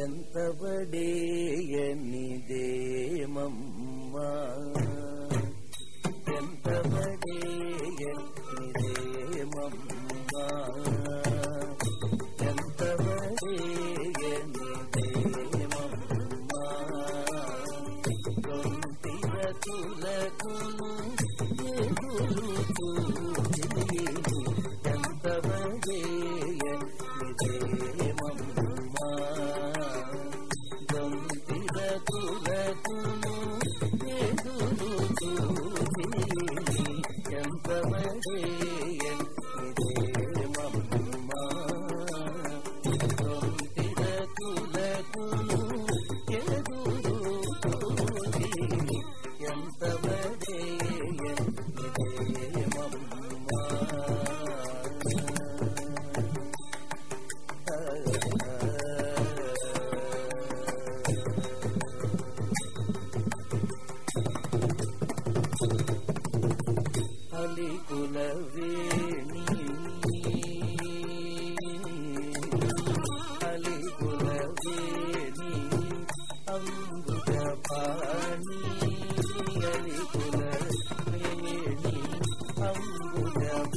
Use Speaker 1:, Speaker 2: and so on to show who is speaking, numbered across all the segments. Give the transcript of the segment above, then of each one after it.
Speaker 1: ఎంత ఎంత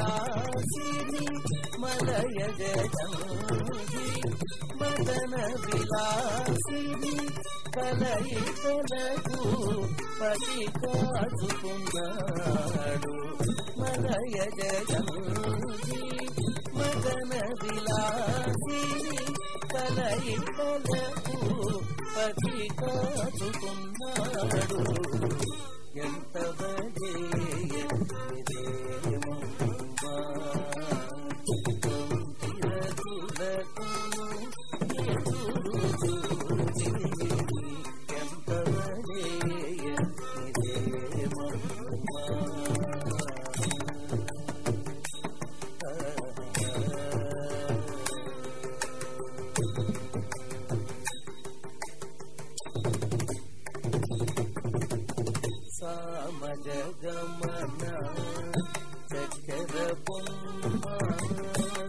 Speaker 1: విలాసిని మలయ జగంగి మదన విలాసిని కలయికలకు పతి కాచుకున్నాడు మలయ జగంగి మదన విలాసిని కలయికలకు పతి కాచుకున్నాడు సామజ గమన చక్కెర బొమ్మ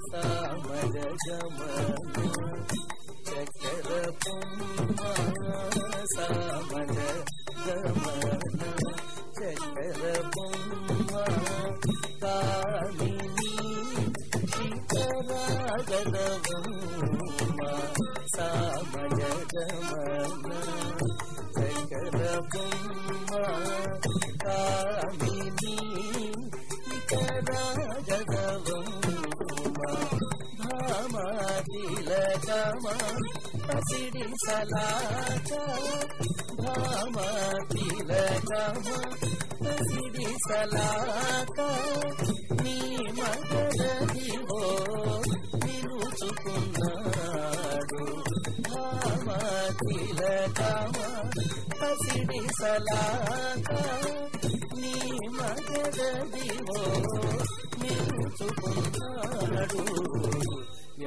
Speaker 1: సామజ గమన చక్కెర బొమ్మ సామజ గమన చక్కెర బొమ్మ కామిని శిఖరాగదవమ్మ సామజ గమన పసిడి సలాక భామతిలకమ పసిడి సలాక భామతిలకమ పసిడి నీ మగదివో నిలుచుకున్నాడు.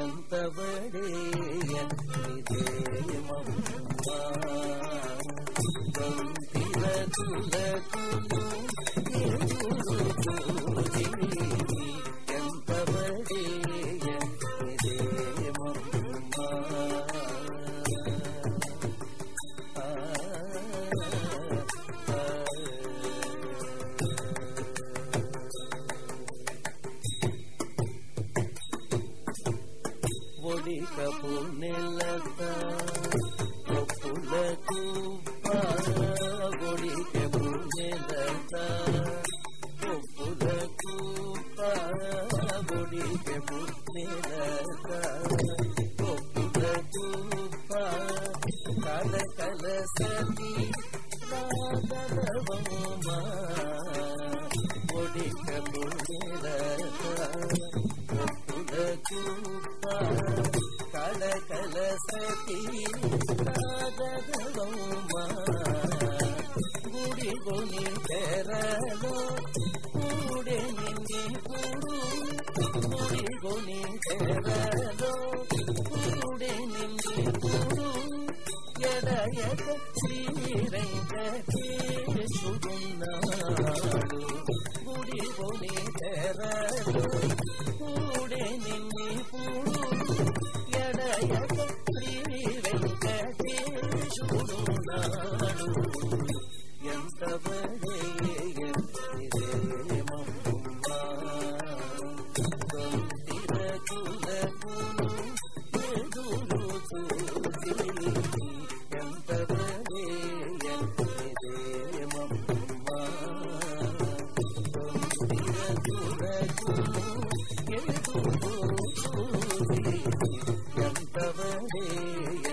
Speaker 1: ఎంత బడేయమ్మా గంటిల తులకులు కపు నెలత ఒప్పులకు ఒడికపు నెలత ఒప్పులకు ఒడికపు నెలత ఒప్పులకు కల కల సతి రాగలవమా ఒడికపు నెలత ఒప్పులకు కల సతి రాగదవమ్మా గుడి గుని తెరలో కూడే నిండి కూడు గుడి గుని తెరలో కూడే నిండి కూడు ఎడయక శ్రీ వెంకటేశుడున్నాడు గుడి గుని తెరలో Hey,